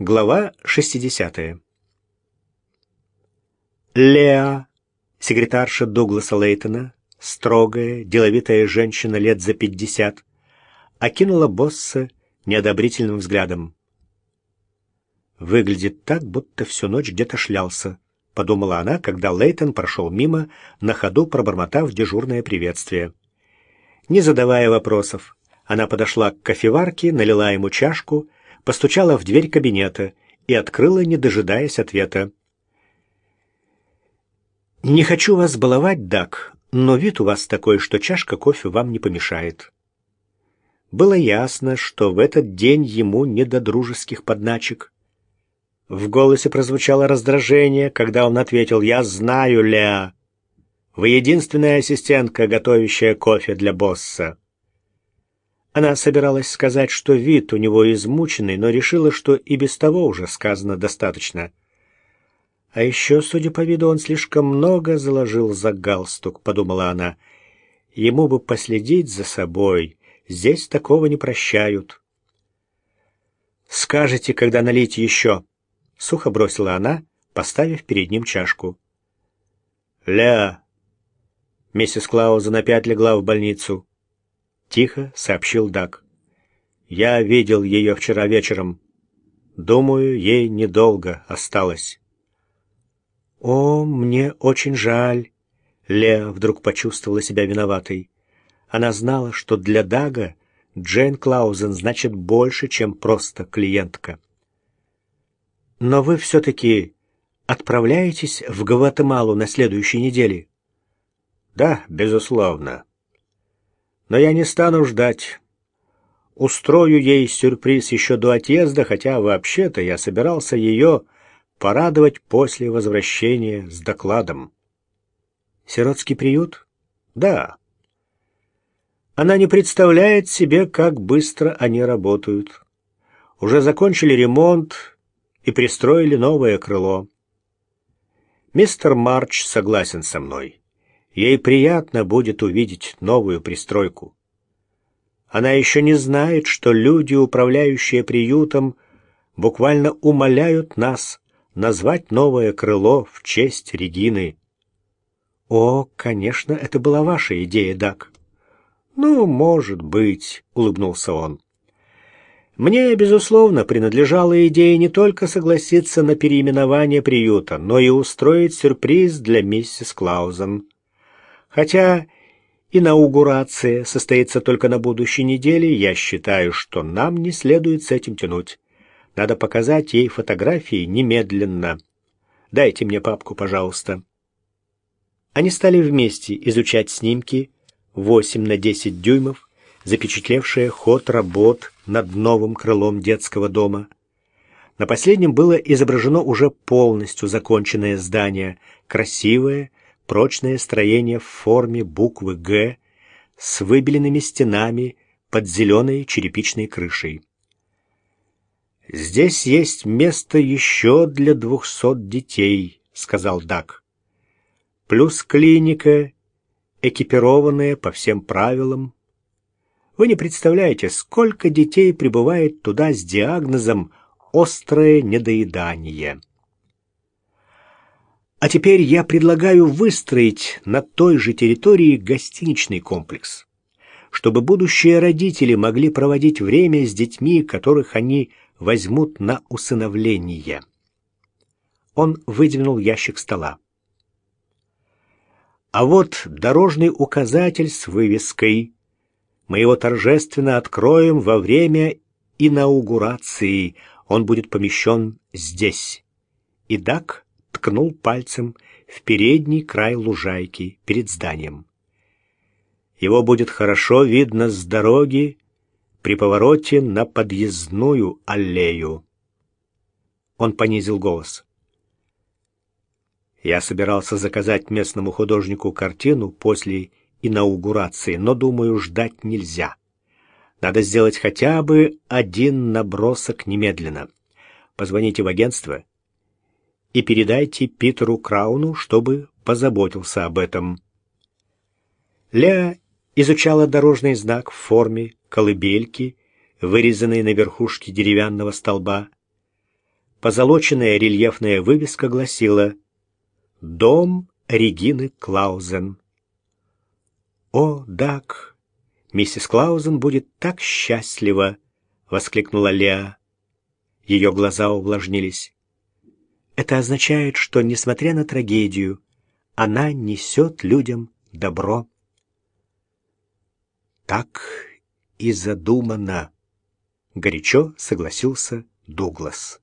Глава 60. Леа, секретарша Дугласа Лейтона, строгая, деловитая женщина лет за пятьдесят, окинула босса неодобрительным взглядом. «Выглядит так, будто всю ночь где-то шлялся», — подумала она, когда Лейтон прошел мимо, на ходу пробормотав дежурное приветствие. Не задавая вопросов, она подошла к кофеварке, налила ему чашку — постучала в дверь кабинета и открыла, не дожидаясь ответа. «Не хочу вас баловать, Дак, но вид у вас такой, что чашка кофе вам не помешает». Было ясно, что в этот день ему не до дружеских подначек. В голосе прозвучало раздражение, когда он ответил «Я знаю, Леа. Вы единственная ассистентка, готовящая кофе для босса». Она собиралась сказать, что вид у него измученный, но решила, что и без того уже сказано достаточно. А еще, судя по виду, он слишком много заложил за галстук, подумала она. Ему бы последить за собой. Здесь такого не прощают. «Скажете, когда налить еще?» — сухо бросила она, поставив перед ним чашку. «Ля!» Миссис Клауза на пять легла в больницу. — тихо сообщил Дак. «Я видел ее вчера вечером. Думаю, ей недолго осталось». «О, мне очень жаль!» Леа вдруг почувствовала себя виноватой. Она знала, что для Дага Джейн Клаузен значит больше, чем просто клиентка. «Но вы все-таки отправляетесь в Гватемалу на следующей неделе?» «Да, безусловно но я не стану ждать. Устрою ей сюрприз еще до отъезда, хотя вообще-то я собирался ее порадовать после возвращения с докладом. Сиротский приют? Да. Она не представляет себе, как быстро они работают. Уже закончили ремонт и пристроили новое крыло. Мистер Марч согласен со мной. Ей приятно будет увидеть новую пристройку. Она еще не знает, что люди, управляющие приютом, буквально умоляют нас назвать новое крыло в честь Регины. «О, конечно, это была ваша идея, Дак». «Ну, может быть», — улыбнулся он. «Мне, безусловно, принадлежала идея не только согласиться на переименование приюта, но и устроить сюрприз для миссис Клаузен. Хотя инаугурация состоится только на будущей неделе, я считаю, что нам не следует с этим тянуть. Надо показать ей фотографии немедленно. Дайте мне папку, пожалуйста. Они стали вместе изучать снимки 8 на 10 дюймов, запечатлевшие ход работ над новым крылом детского дома. На последнем было изображено уже полностью законченное здание, красивое, прочное строение в форме буквы «Г» с выбеленными стенами под зеленой черепичной крышей. «Здесь есть место еще для двухсот детей», — сказал Дак. «Плюс клиника, экипированная по всем правилам. Вы не представляете, сколько детей прибывает туда с диагнозом «острое недоедание». А теперь я предлагаю выстроить на той же территории гостиничный комплекс, чтобы будущие родители могли проводить время с детьми, которых они возьмут на усыновление. Он выдвинул ящик стола. А вот дорожный указатель с вывеской. Мы его торжественно откроем во время инаугурации. Он будет помещен здесь. И Дак ткнул пальцем в передний край лужайки перед зданием. Его будет хорошо видно с дороги при повороте на подъездную аллею. Он понизил голос. Я собирался заказать местному художнику картину после инаугурации, но, думаю, ждать нельзя. Надо сделать хотя бы один набросок немедленно. Позвоните в агентство и передайте Питеру Крауну, чтобы позаботился об этом. Леа изучала дорожный знак в форме колыбельки, вырезанный на верхушке деревянного столба. Позолоченная рельефная вывеска гласила «Дом Регины Клаузен». «О, Дак, миссис Клаузен будет так счастлива!» — воскликнула Леа. Ее глаза увлажнились. «Это означает, что, несмотря на трагедию, она несет людям добро». «Так и задумано», — горячо согласился Дуглас.